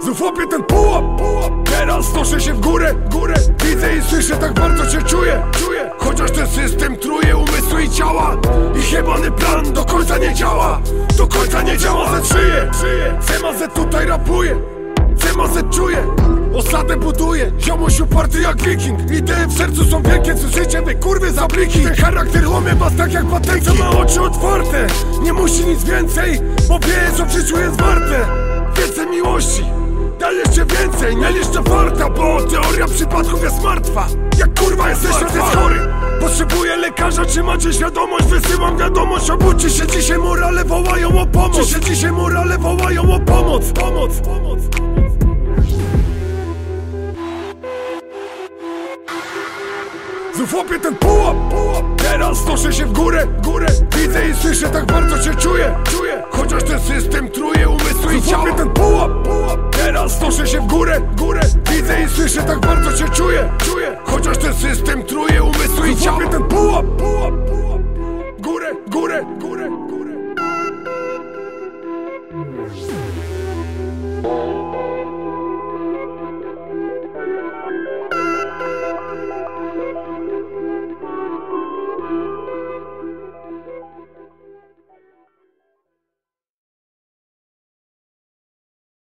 Znów łapię ten pułap, pułap. Teraz noszę się w górę, górę. Widzę i słyszę, tak bardzo cię czuję, czuję. Chociaż ten system truje umysły i ciała I jebany plan do końca nie działa. Do końca nie działa, ze szyję, szyję CMZ tutaj rapuje CMZ czuje Osadę buduje, ziomuś uparty jak wiking. Idee w sercu są wielkie, słyszycie wy kurwy za bliki Ten charakter łamie was tak jak patenki. Co ma oczy otwarte, nie musi nic więcej Bo wie co w życiu jest warte. Więcej miłości, Daj jeszcze więcej, nie jeszcze farta Bo teoria przypadków jest martwa. Jak kurwa jesteś, to jest chory. Potrzebuję lekarza, czy macie świadomość? Wysyłam wiadomość, obudźcie się. Dzisiaj morale wołają o pomoc. Czy się dzisiaj morale wołają o Pomoc, pomoc, pomoc Znów łapię ten pułap, pułap. Teraz noszę się w górę, górę. Widzę i słyszę, tak bardzo cię czuję, czuję. Chociaż ten system truje umysły i łapię ten pułap, pułap. Teraz noszę się w górę, górę. Widzę i słyszę, tak bardzo cię czuję, czuję. Chociaż